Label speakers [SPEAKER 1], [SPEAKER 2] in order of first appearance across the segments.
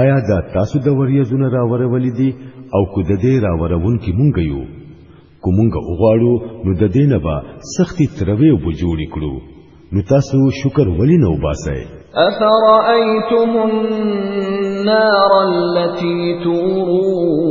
[SPEAKER 1] آیا دا تاسو د وریځونه راورولې دي او کو د دې راورون کې مونږ یو کومونګه وغواړو نو د دینه با سختی تروي او جوړ کړو نو تاسو شکر ولی نه وباسئ
[SPEAKER 2] افرأيتم النار التي تورون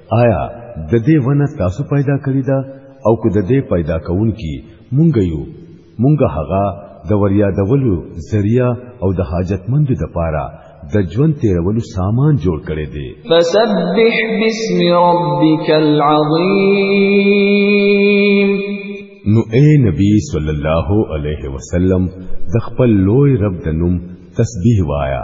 [SPEAKER 1] آیا د دې ونه تاسو پیدا کړی دا او کو د دې پیدا کونکي مونږ یو مونږ هغه د وریادولو ذریعہ او د حاجتمند د پاره د ژوند تیرولو سامان جوړ کړي دي
[SPEAKER 2] فسبح بسم ربک العظیم
[SPEAKER 1] نو اے نبی صلی الله علیه وسلم د خپل لوی رب د نوم تسبیح وایا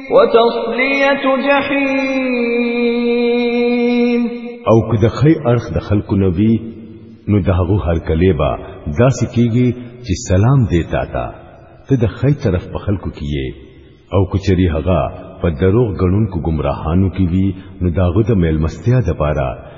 [SPEAKER 2] وتصليه جحيم
[SPEAKER 1] او که د خی ارخ د خلکو نبی نو داغو هر کلی با داسې کیږي چې سلام دی تا تا ته د خی طرف په خلکو کیې او کچری هغه په دروغ غنونکو گمراهانو کې وی نو داغو د میلمستیا د پاره